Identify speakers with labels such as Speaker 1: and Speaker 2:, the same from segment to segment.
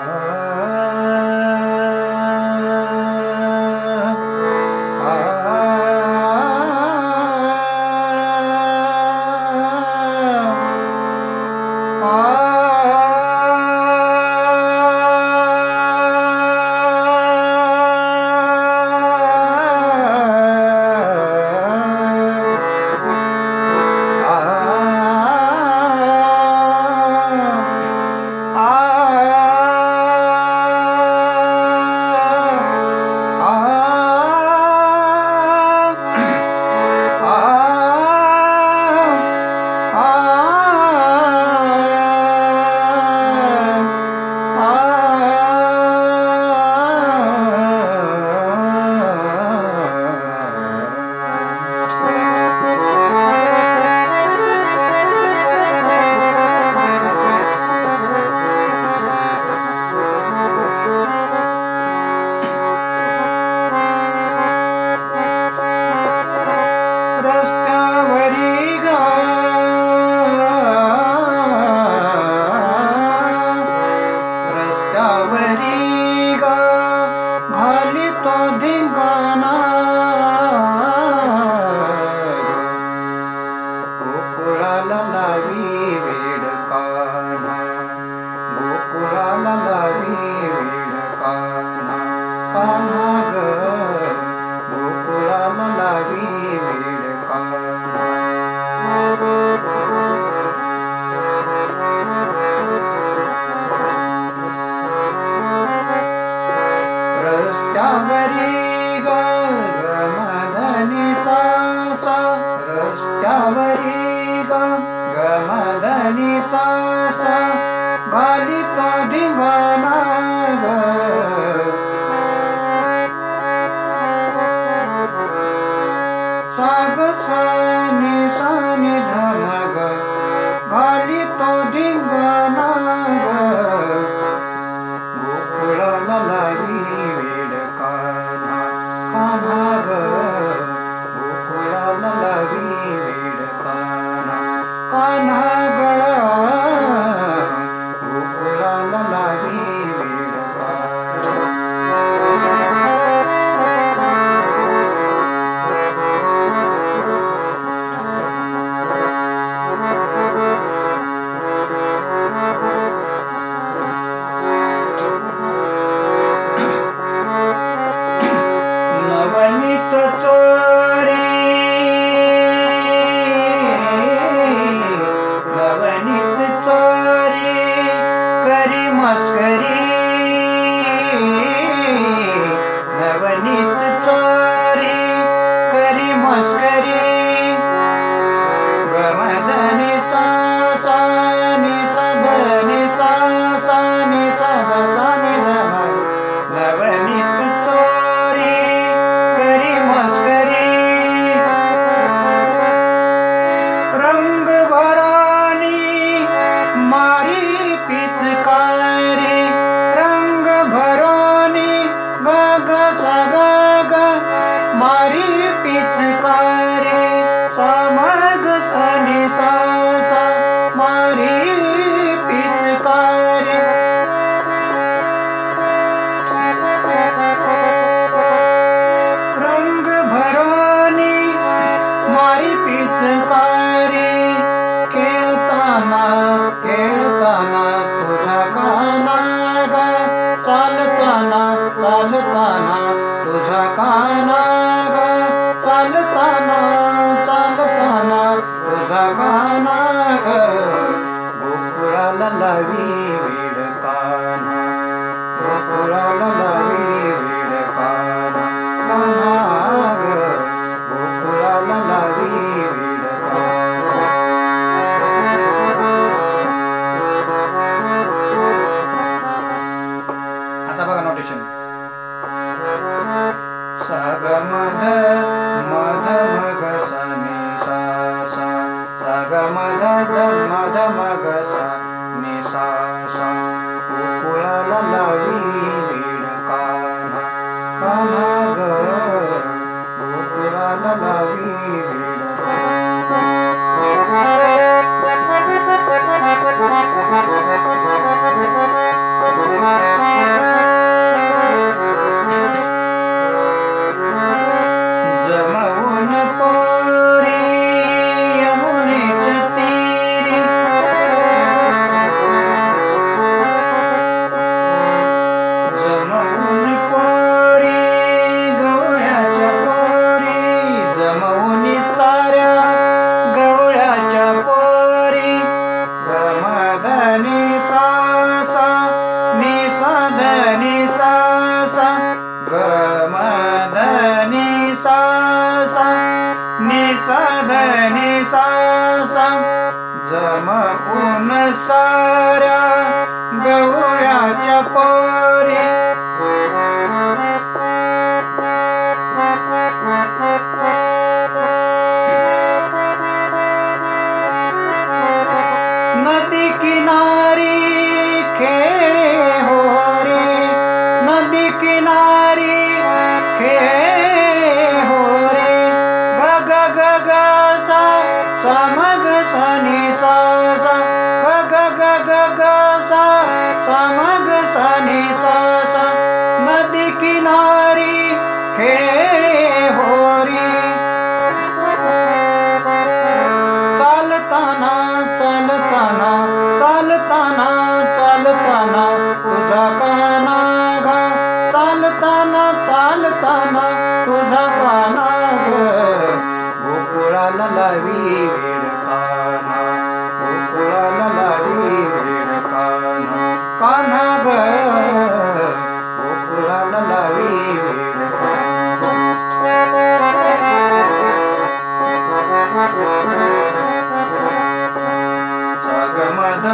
Speaker 1: Uh... મસ્કરી નવની निसा धनी सा जमपून साऱ्या गवळ्याच्या पोरी. नदी किनारी नारी हे ಗಮನ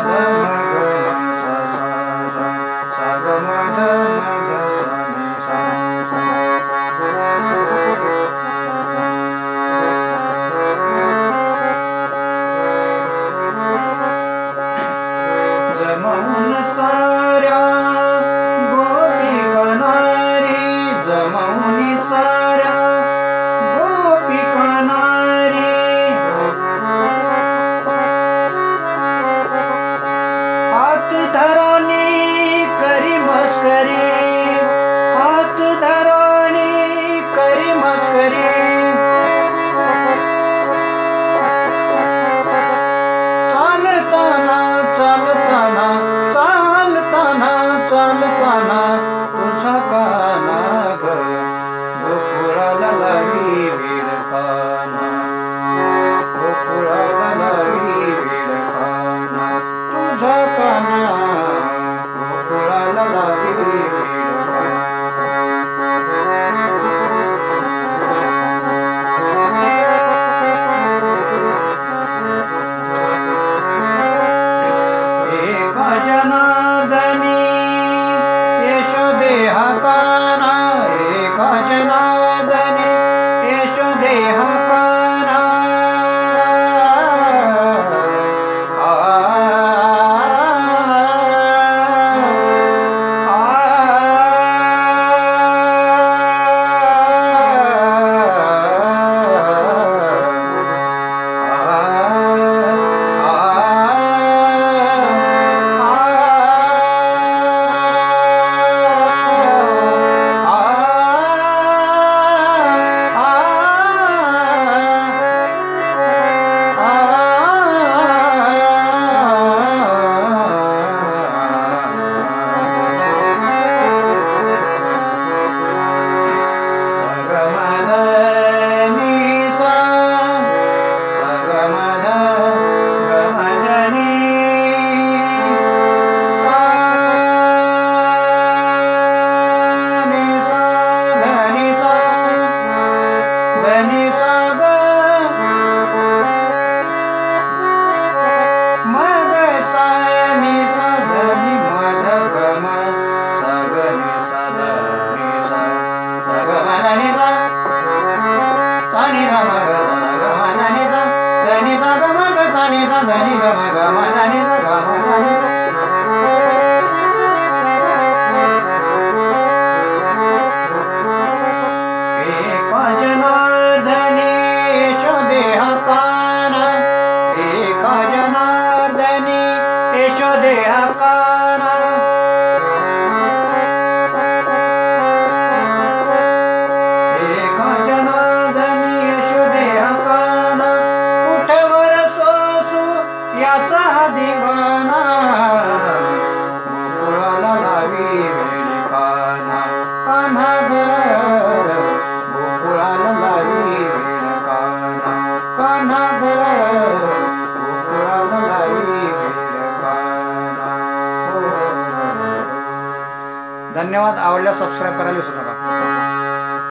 Speaker 1: Fatima. Hare Hare आवडल्यास सबस्क्राईब करायला विसरू नका.